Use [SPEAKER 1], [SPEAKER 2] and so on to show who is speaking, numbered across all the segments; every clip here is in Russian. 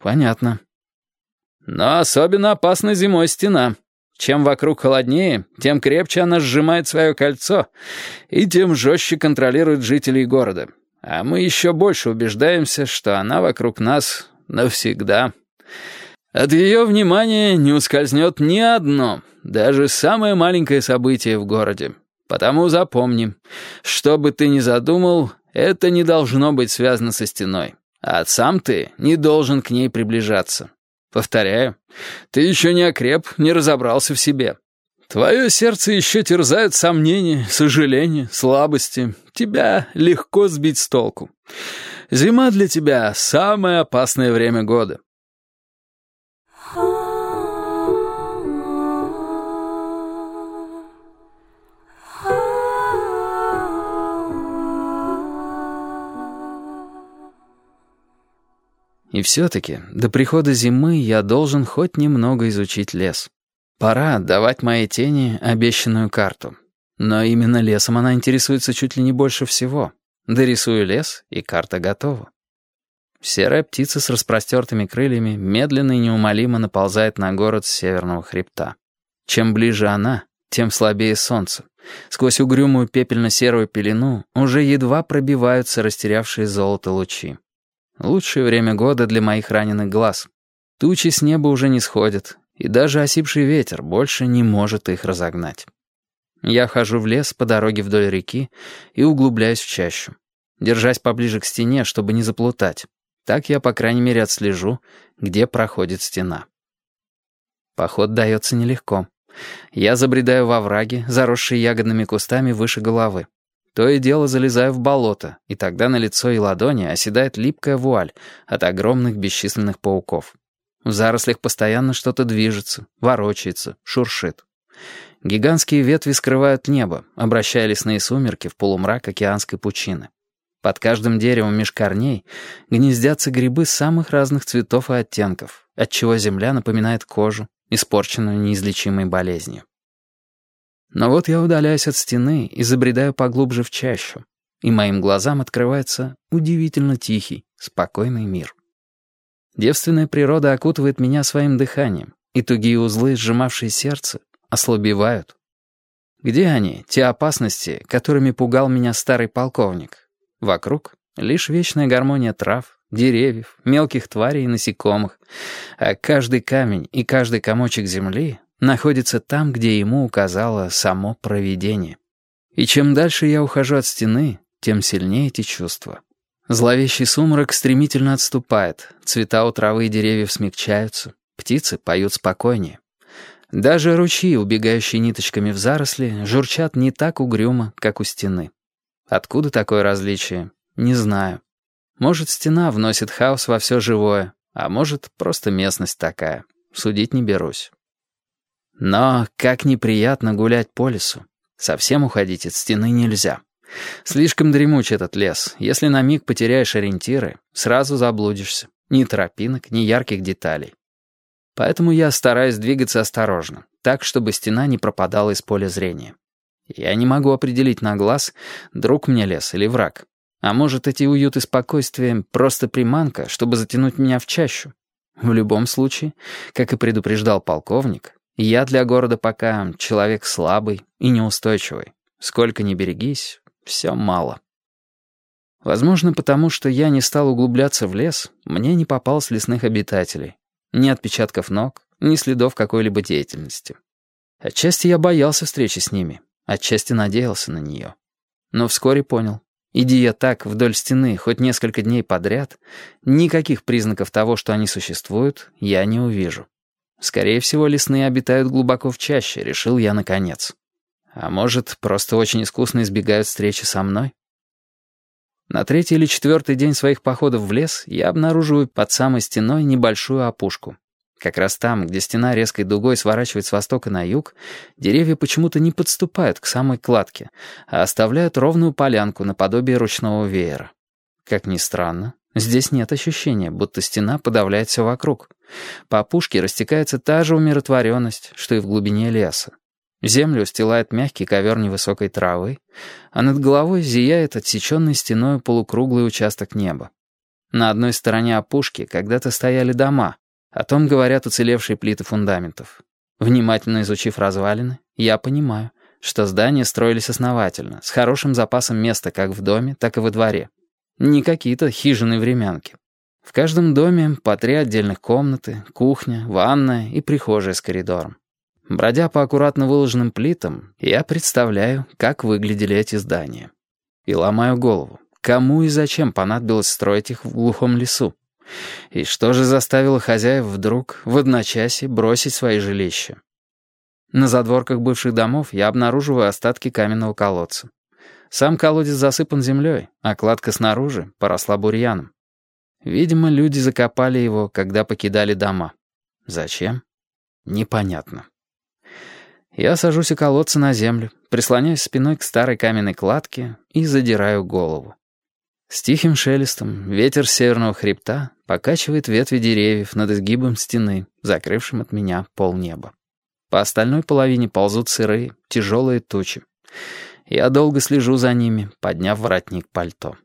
[SPEAKER 1] Понятно. Но особенно опасна зимой стена. Чем вокруг холоднее, тем крепче она сжимает свое кольцо, и тем жестче контролирует жителей города. А мы еще больше убеждаемся, что она вокруг нас навсегда. От ее внимания не ускользнет ни одно, даже самое маленькое событие в городе. Потому запомни, что бы ты ни задумал, это не должно быть связано со стеной. А сам ты не должен к ней приближаться. Повторяю, ты еще не окреп, не разобрался в себе. Твое сердце еще терзают сомнения, сожаления, слабости. Тебя легко сбить с толку. Зима для тебя — самое опасное время года. И все-таки до прихода зимы я должен хоть немного изучить лес. Пора давать моей тени обещанную карту. Но именно лесом она интересуется чуть ли не больше всего. Дорисую лес, и карта готова. Серая птица с распростертыми крыльями медленно и неумолимо наползает на город с северного хребта. Чем ближе она, тем слабее солнце. Сквозь угрюмую пепельно-серую пелену уже едва пробиваются растерявшие золото лучи. Лучшее время года для моих раненых глаз. Тучи с неба уже не сходят, и даже осипший ветер больше не может их разогнать. Я хожу в лес по дороге вдоль реки и углубляюсь в чащу, держась поближе к стене, чтобы не заплутать. Так я, по крайней мере, отслежу, где проходит стена. Поход дается нелегко. Я забредаю во враги, заросшие ягодными кустами выше головы. То и дело залезаю в болото, и тогда на лицо и ладони оседает липкая вуаль от огромных бесчисленных пауков. В зарослях постоянно что-то движется, ворочается, шуршит. Гигантские ветви скрывают небо, обращая лесные сумерки в полумрак океанской пучины. Под каждым деревом меж корней гнездятся грибы самых разных цветов и оттенков, отчего земля напоминает кожу, испорченную неизлечимой болезнью. Но вот я удаляюсь от стены и забредаю поглубже в чащу, и моим глазам открывается удивительно тихий, спокойный мир. Девственная природа окутывает меня своим дыханием, и тугие узлы, сжимавшие сердце, ослабевают. Где они, те опасности, которыми пугал меня старый полковник? Вокруг лишь вечная гармония трав, деревьев, мелких тварей и насекомых, а каждый камень и каждый комочек земли находится там, где ему указало само провидение. И чем дальше я ухожу от стены, тем сильнее эти чувства. Зловещий сумрак стремительно отступает, цвета у травы и деревьев смягчаются, птицы поют спокойнее. Даже ручьи, убегающие ниточками в заросли, журчат не так угрюмо, как у стены. Откуда такое различие? Не знаю. Может, стена вносит хаос во все живое, а может, просто местность такая. Судить не берусь. Но как неприятно гулять по лесу. Совсем уходить от стены нельзя. Слишком дремуч этот лес. Если на миг потеряешь ориентиры, сразу заблудишься. Ни тропинок, ни ярких деталей. Поэтому я стараюсь двигаться осторожно, так, чтобы стена не пропадала из поля зрения. Я не могу определить на глаз, друг мне лес или враг. А может, эти уют и спокойствие — просто приманка, чтобы затянуть меня в чащу. В любом случае, как и предупреждал полковник, я для города пока человек слабый и неустойчивый. Сколько ни берегись, все мало. Возможно, потому что я не стал углубляться в лес, мне не попалось лесных обитателей. Ни отпечатков ног, ни следов какой-либо деятельности. Отчасти я боялся встречи с ними, отчасти надеялся на нее. Но вскоре понял, иди я так вдоль стены хоть несколько дней подряд, никаких признаков того, что они существуют, я не увижу. Скорее всего, лесные обитают глубоко в чаще, решил я наконец. А может, просто очень искусно избегают встречи со мной? На третий или четвертый день своих походов в лес я обнаруживаю под самой стеной небольшую опушку. Как раз там, где стена резкой дугой сворачивает с востока на юг, деревья почему-то не подступают к самой кладке, а оставляют ровную полянку наподобие ручного веера. Как ни странно, Здесь нет ощущения, будто стена подавляет все вокруг. По опушке растекается та же умиротворенность, что и в глубине леса. Землю устилает мягкий ковер невысокой травы, а над головой зияет отсеченный стеной полукруглый участок неба. На одной стороне опушки когда-то стояли дома, о том говорят уцелевшие плиты фундаментов. Внимательно изучив развалины, я понимаю, что здания строились основательно, с хорошим запасом места как в доме, так и во дворе. Не какие-то хижины-времянки. В каждом доме по три отдельных комнаты, кухня, ванная и прихожая с коридором. Бродя по аккуратно выложенным плитам, я представляю, как выглядели эти здания. И ломаю голову, кому и зачем понадобилось строить их в глухом лесу. И что же заставило хозяев вдруг в одночасье бросить свои жилища? На задворках бывших домов я обнаруживаю остатки каменного колодца. Сам колодец засыпан землей, а кладка снаружи поросла бурьяном. Видимо, люди закопали его, когда покидали дома. Зачем? Непонятно. Я сажусь у колодца на землю, прислоняюсь спиной к старой каменной кладке и задираю голову. С тихим шелестом ветер северного хребта покачивает ветви деревьев над изгибом стены, закрывшим от меня полнеба. По остальной половине ползут сырые, тяжелые тучи. Я долго слежу за ними, подняв воротник пальто.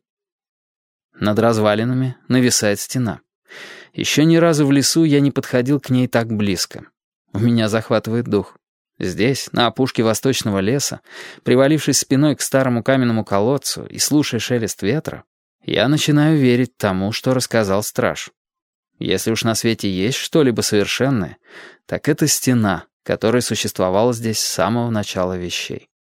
[SPEAKER 1] Над развалинами нависает стена. Еще ни разу в лесу я не подходил к ней так близко. У меня захватывает дух. Здесь, на опушке восточного леса, привалившись спиной к старому каменному колодцу и слушая шелест ветра, я начинаю верить тому, что рассказал страж. Если уж на свете есть что-либо совершенное, так это стена, которая существовала здесь с самого начала вещей.